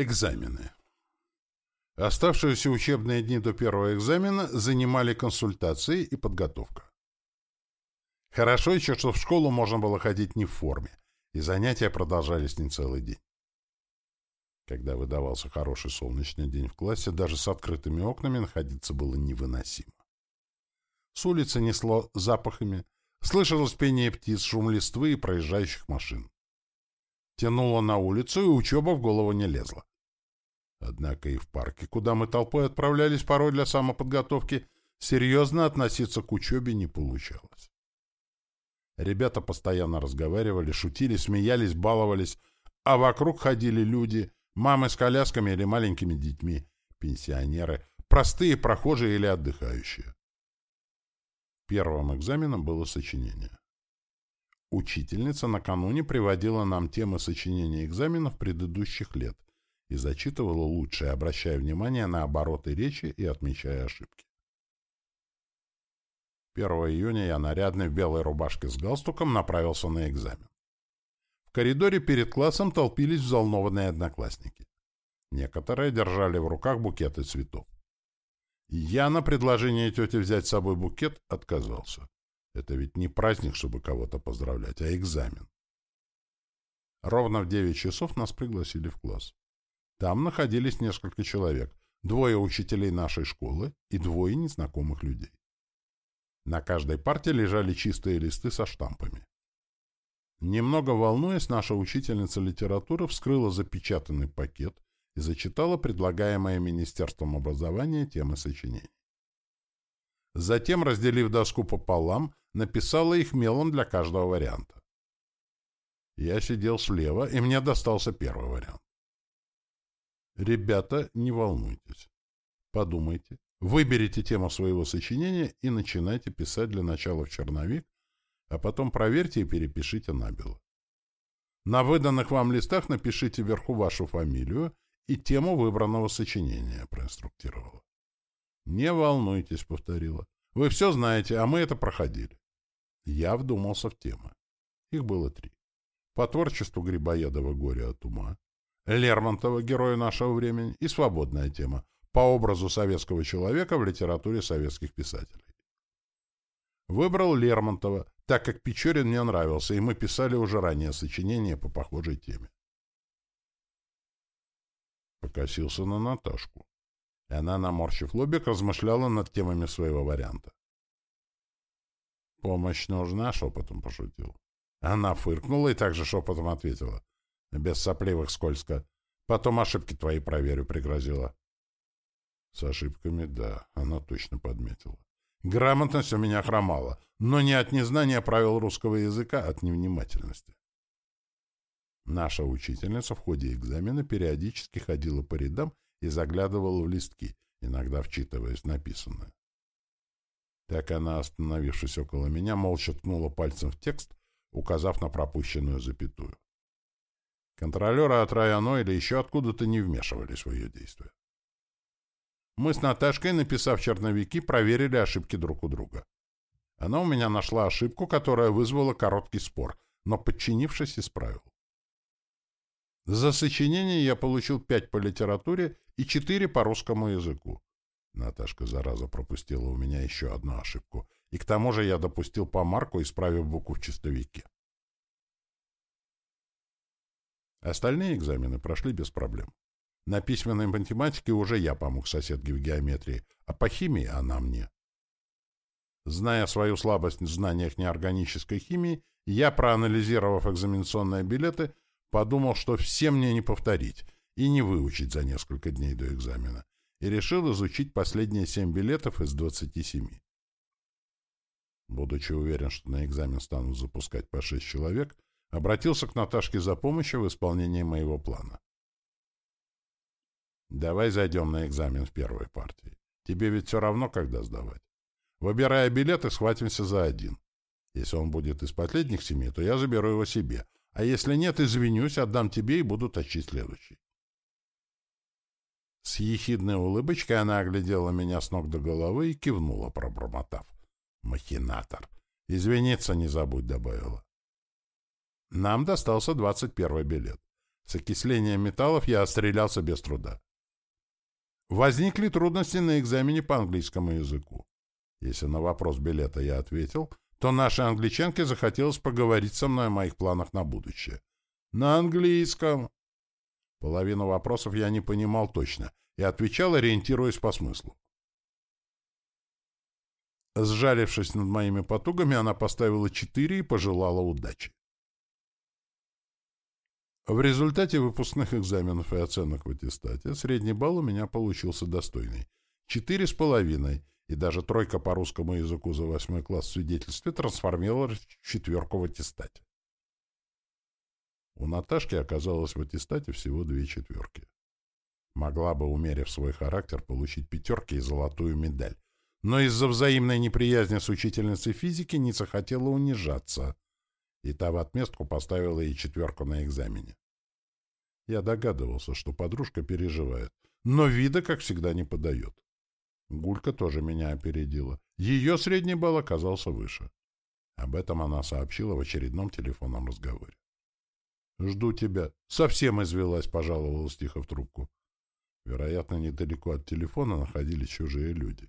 Экзамены. Оставшиеся учебные дни до первого экзамена занимали консультации и подготовка. Хорошо еще, что в школу можно было ходить не в форме, и занятия продолжались не целый день. Когда выдавался хороший солнечный день в классе, даже с открытыми окнами находиться было невыносимо. С улицы несло запахами, слышалось пение птиц, шум листвы и проезжающих машин. Тянуло на улицу, и учеба в голову не лезла. Однако и в парке, куда мы толпой отправлялись порой для самоподготовки, серьезно относиться к учебе не получалось. Ребята постоянно разговаривали, шутили, смеялись, баловались, а вокруг ходили люди, мамы с колясками или маленькими детьми, пенсионеры, простые прохожие или отдыхающие. Первым экзаменом было сочинение. Учительница накануне приводила нам темы сочинения экзаменов предыдущих лет и зачитывала лучшее, обращая внимание на обороты речи и отмечая ошибки. 1 июня я нарядный в белой рубашке с галстуком направился на экзамен. В коридоре перед классом толпились взволнованные одноклассники. Некоторые держали в руках букеты цветов. Я на предложение тети взять с собой букет отказался. Это ведь не праздник, чтобы кого-то поздравлять, а экзамен. Ровно в 9 часов нас пригласили в класс. Там находились несколько человек, двое учителей нашей школы и двое незнакомых людей. На каждой парте лежали чистые листы со штампами. Немного волнуясь, наша учительница литературы вскрыла запечатанный пакет и зачитала предлагаемые Министерством образования темы сочинений. Затем, разделив доску пополам, написала их мелом для каждого варианта. Я сидел слева, и мне достался первый вариант. Ребята, не волнуйтесь. Подумайте, выберите тему своего сочинения и начинайте писать для начала в черновик, а потом проверьте и перепишите набело. На выданных вам листах напишите вверху вашу фамилию и тему выбранного сочинения, проинструктировала. «Не волнуйтесь», — повторила. «Вы все знаете, а мы это проходили». Я вдумался в темы. Их было три. По творчеству Грибоедова «Горе от ума», Лермонтова «Героя нашего времени» и свободная тема по образу советского человека в литературе советских писателей. Выбрал Лермонтова, так как Печорин мне нравился, и мы писали уже ранее сочинение по похожей теме. Покосился на Наташку. И она, наморщив лобик, размышляла над темами своего варианта. «Помощь нужна?» — шепотом пошутил. Она фыркнула и также шепотом ответила. «Без сопливых скользко. Потом ошибки твои проверю», — пригрозила. С ошибками, да, она точно подметила. Грамотность у меня хромала, но не от незнания правил русского языка, а от невнимательности. Наша учительница в ходе экзамена периодически ходила по рядам и заглядывала в листки, иногда вчитываясь написанное. Так она, остановившись около меня, молча ткнула пальцем в текст, указав на пропущенную запятую. Контролеры от районо или еще откуда-то не вмешивались в ее действия. Мы с Наташкой, написав черновики, проверили ошибки друг у друга. Она у меня нашла ошибку, которая вызвала короткий спор, но, подчинившись, исправил. За сочинение я получил пять по литературе и четыре по русскому языку. Наташка, зараза, пропустила у меня еще одну ошибку. И к тому же я допустил помарку, исправив букву в чистовике. Остальные экзамены прошли без проблем. На письменной математике уже я помог соседке в геометрии, а по химии она мне. Зная свою слабость в знаниях неорганической химии, я, проанализировав экзаменационные билеты, Подумал, что все мне не повторить и не выучить за несколько дней до экзамена, и решил изучить последние семь билетов из двадцати семи. Будучи уверен, что на экзамен станут запускать по шесть человек, обратился к Наташке за помощью в исполнении моего плана. «Давай зайдем на экзамен в первой партии. Тебе ведь все равно, когда сдавать. Выбирая билеты, схватимся за один. Если он будет из последних семи, то я заберу его себе, а если нет, извинюсь, отдам тебе и буду точить следующий. С ехидной улыбочкой она оглядела меня с ног до головы и кивнула, пробормотав. «Махинатор! Извиниться не забудь», — добавила. Нам достался двадцать первый билет. С окислением металлов я отстрелялся без труда. Возникли трудности на экзамене по английскому языку. Если на вопрос билета я ответил, то нашей англичанке захотелось поговорить со мной о моих планах на будущее. На английском. Половину вопросов я не понимал точно и отвечал, ориентируясь по смыслу. Сжалившись над моими потугами, она поставила четыре и пожелала удачи. В результате выпускных экзаменов и оценок в аттестате средний балл у меня получился достойный. Четыре с половиной, и даже тройка по русскому языку за восьмой класс в свидетельстве трансформировалась в четверку в аттестате. У Наташки оказалось в аттестате всего две четверки. Могла бы, умерив свой характер, получить пятерки и золотую медаль. Но из-за взаимной неприязни с учительницей физики не захотела унижаться, и та в отместку поставила ей четверку на экзамене. Я догадывался, что подружка переживает, но вида, как всегда, не подает. Гулька тоже меня опередила. Ее средний балл оказался выше. Об этом она сообщила в очередном телефонном разговоре. «Жду тебя». «Совсем извелась», — пожаловалась тихо в трубку. Вероятно, недалеко от телефона находились чужие люди.